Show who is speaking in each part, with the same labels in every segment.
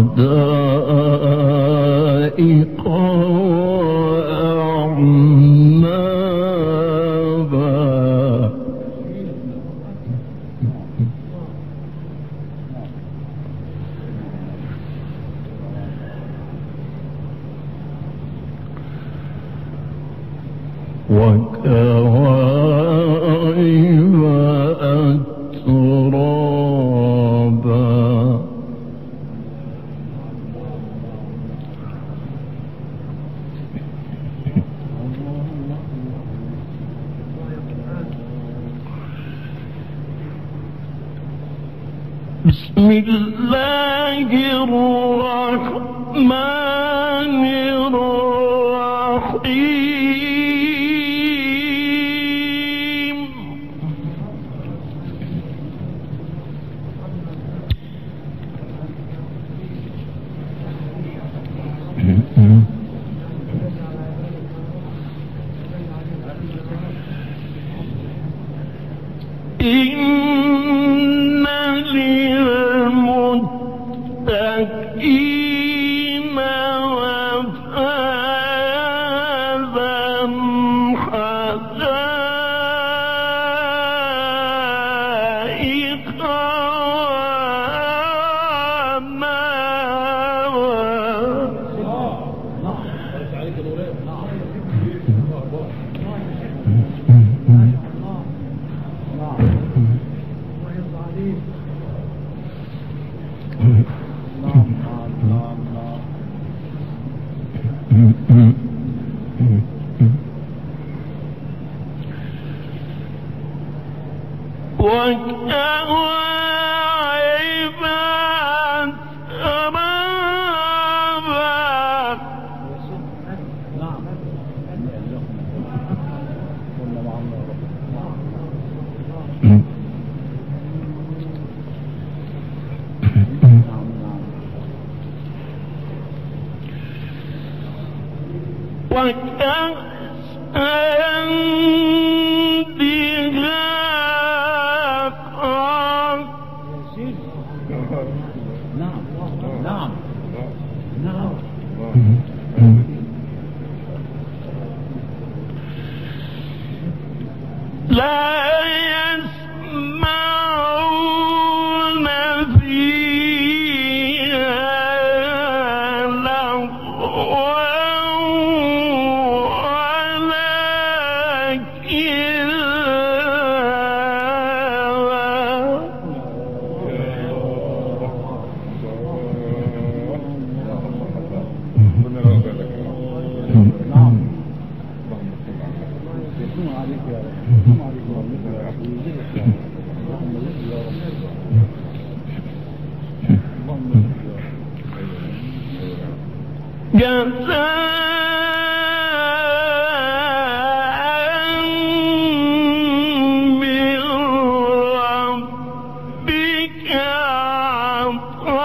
Speaker 1: حدائق الرحيم
Speaker 2: Let Yeah.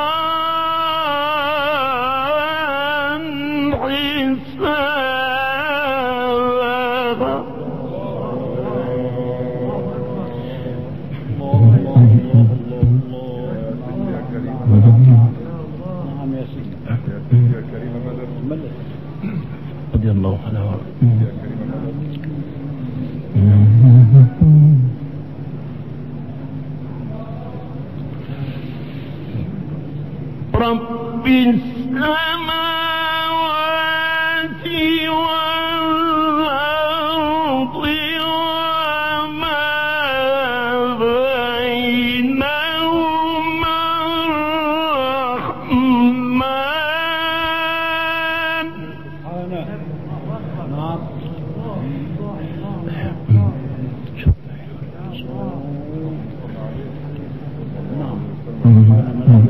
Speaker 2: Mm-hmm.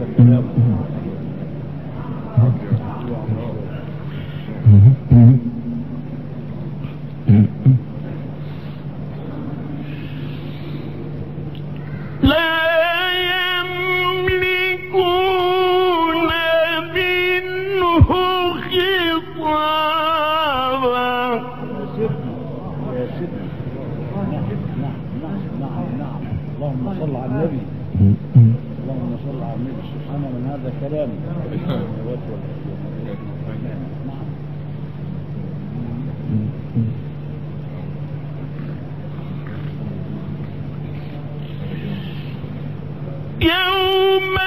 Speaker 1: يوم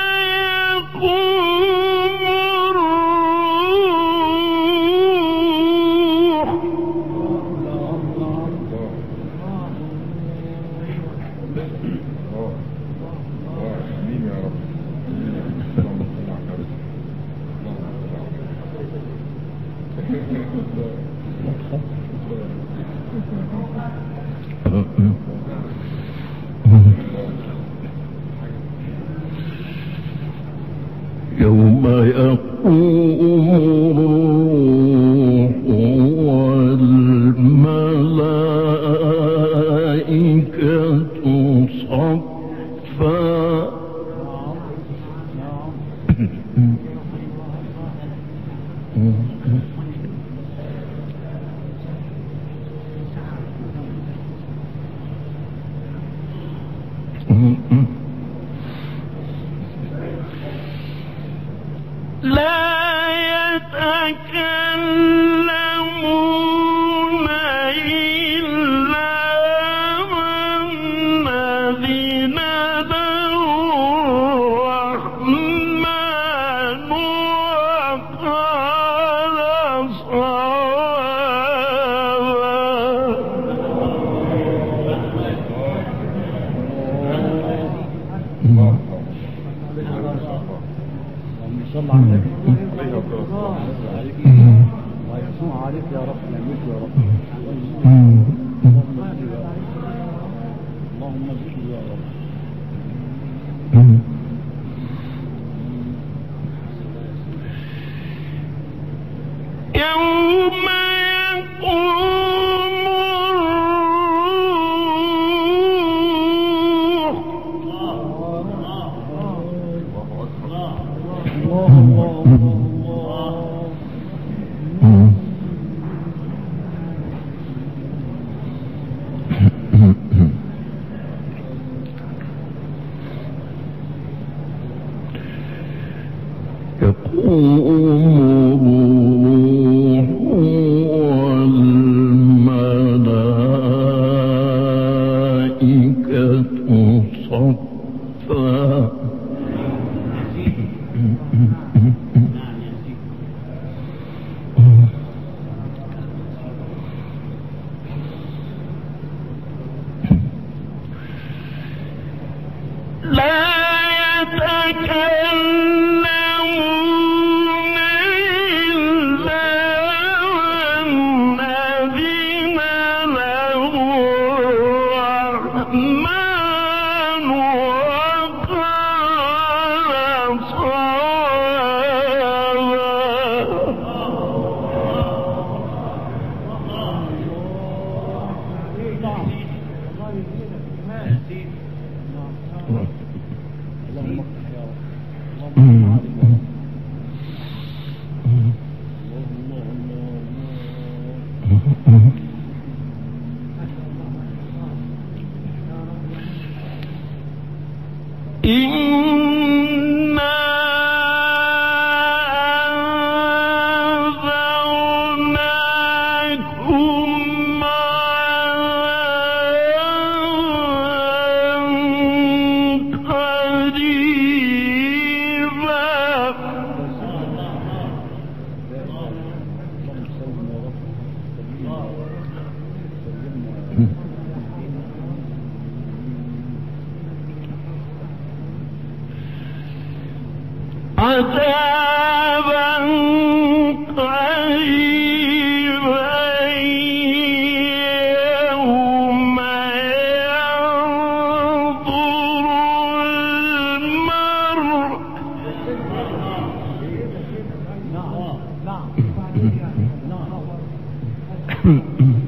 Speaker 1: يقوم like a in Mm-mm.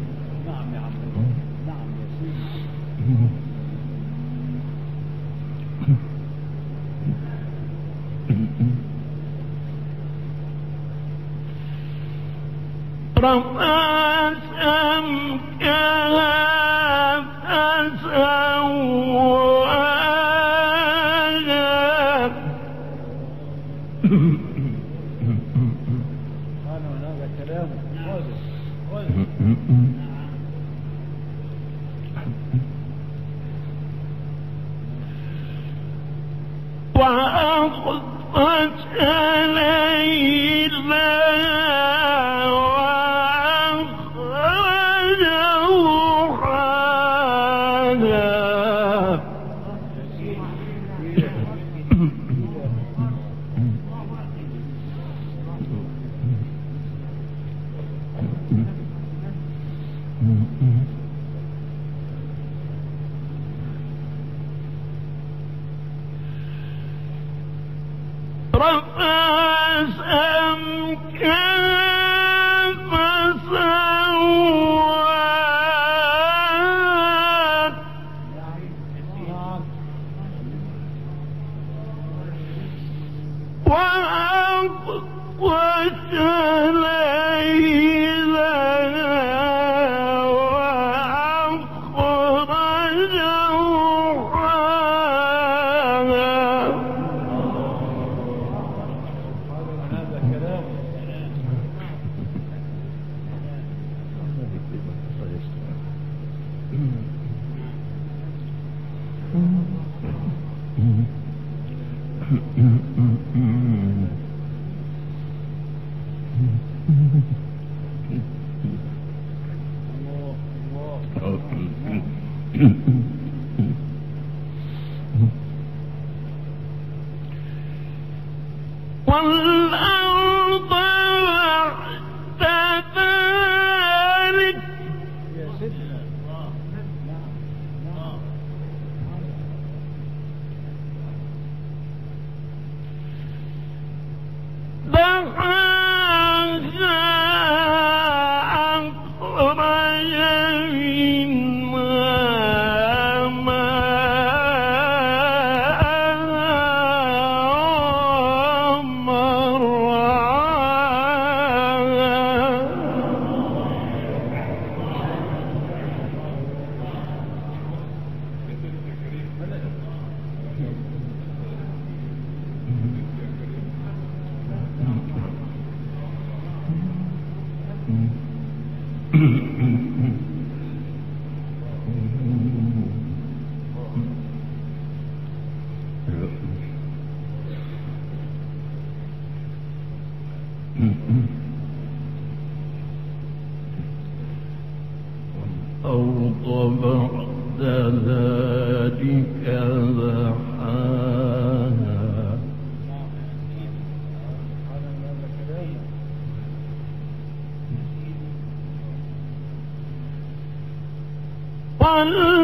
Speaker 3: والأرض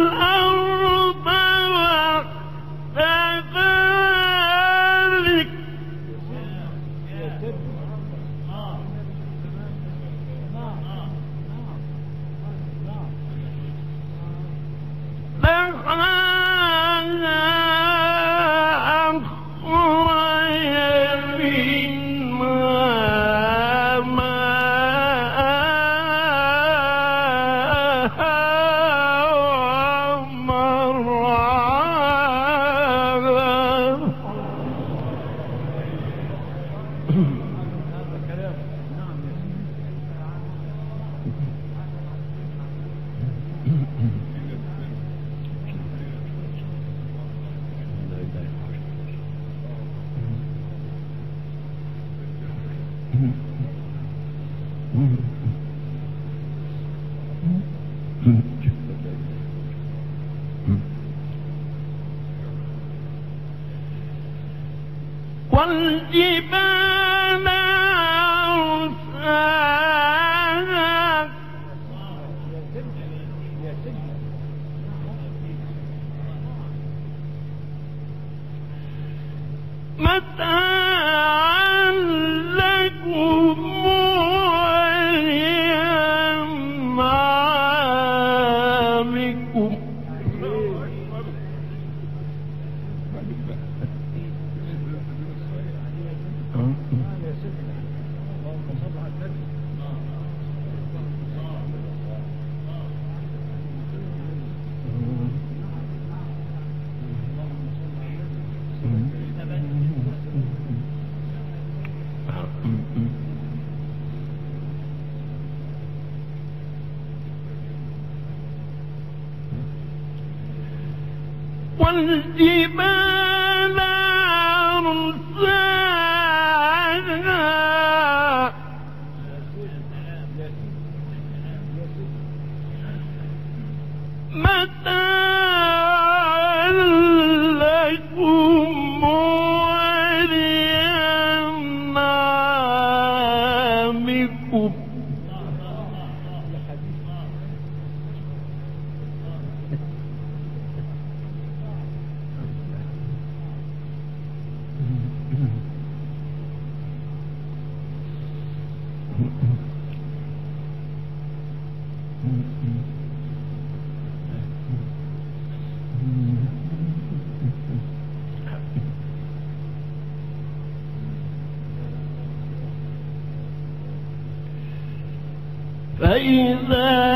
Speaker 1: فإذا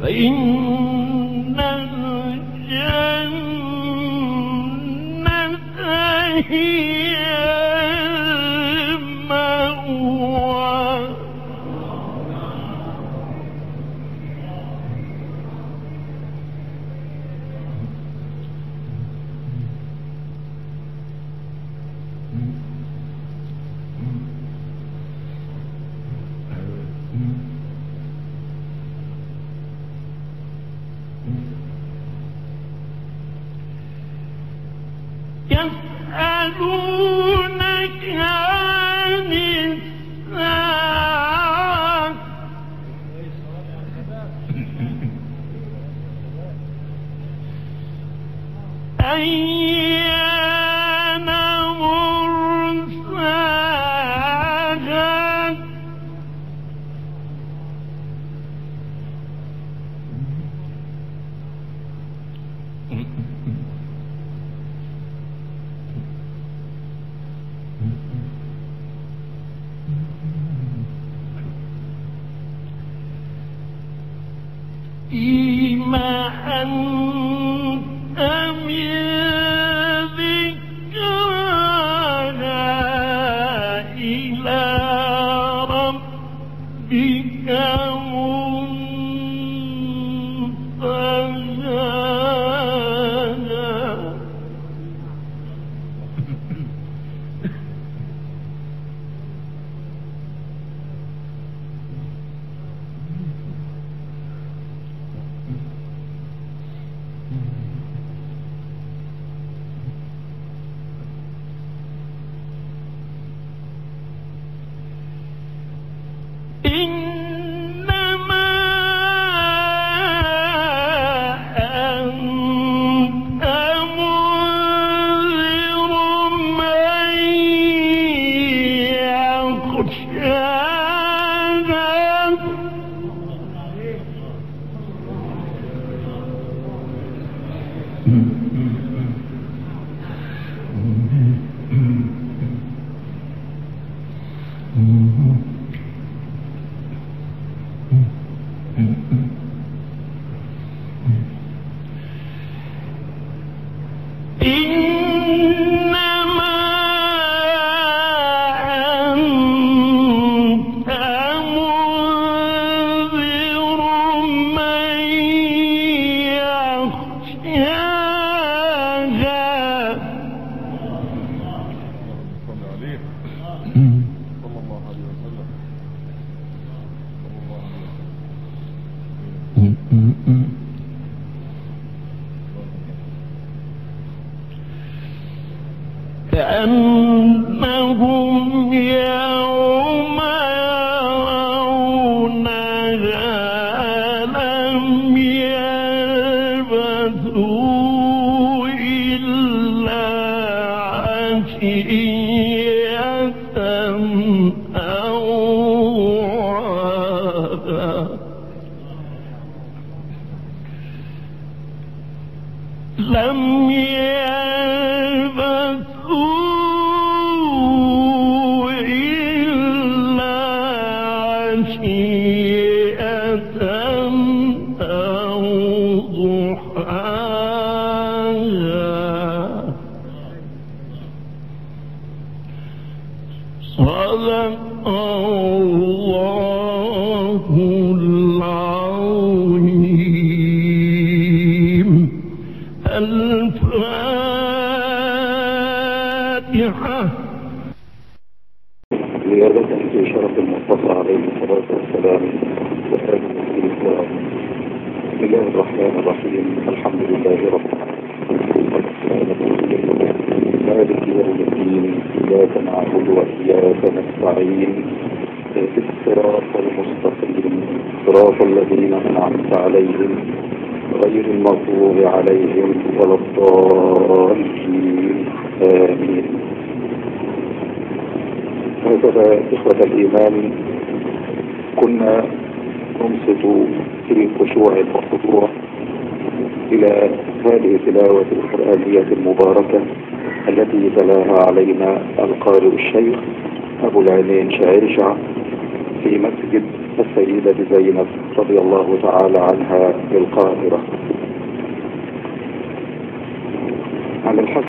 Speaker 2: فإن الجنة هي
Speaker 1: أن Mm-hmm. إن الله
Speaker 4: الرحمن الرحيم. الحمد لله رب العالمين. مالك يوم الدين إياك نعبد وإياك نستعين الصراط المستقيم صراط الذين أنعمت عليهم غير المغضوب عليهم ولا الضالين. آمين هكذا إخوة الإيمان كنا ننصت في خشوع وخضوع إلى هذه التلاوة القرآنية المباركة التي تلاها علينا القارئ الشيخ أبو العينين شعرشع في مسجد السيدة زينب رضي الله تعالى عنها بالقاهرة. على الحسب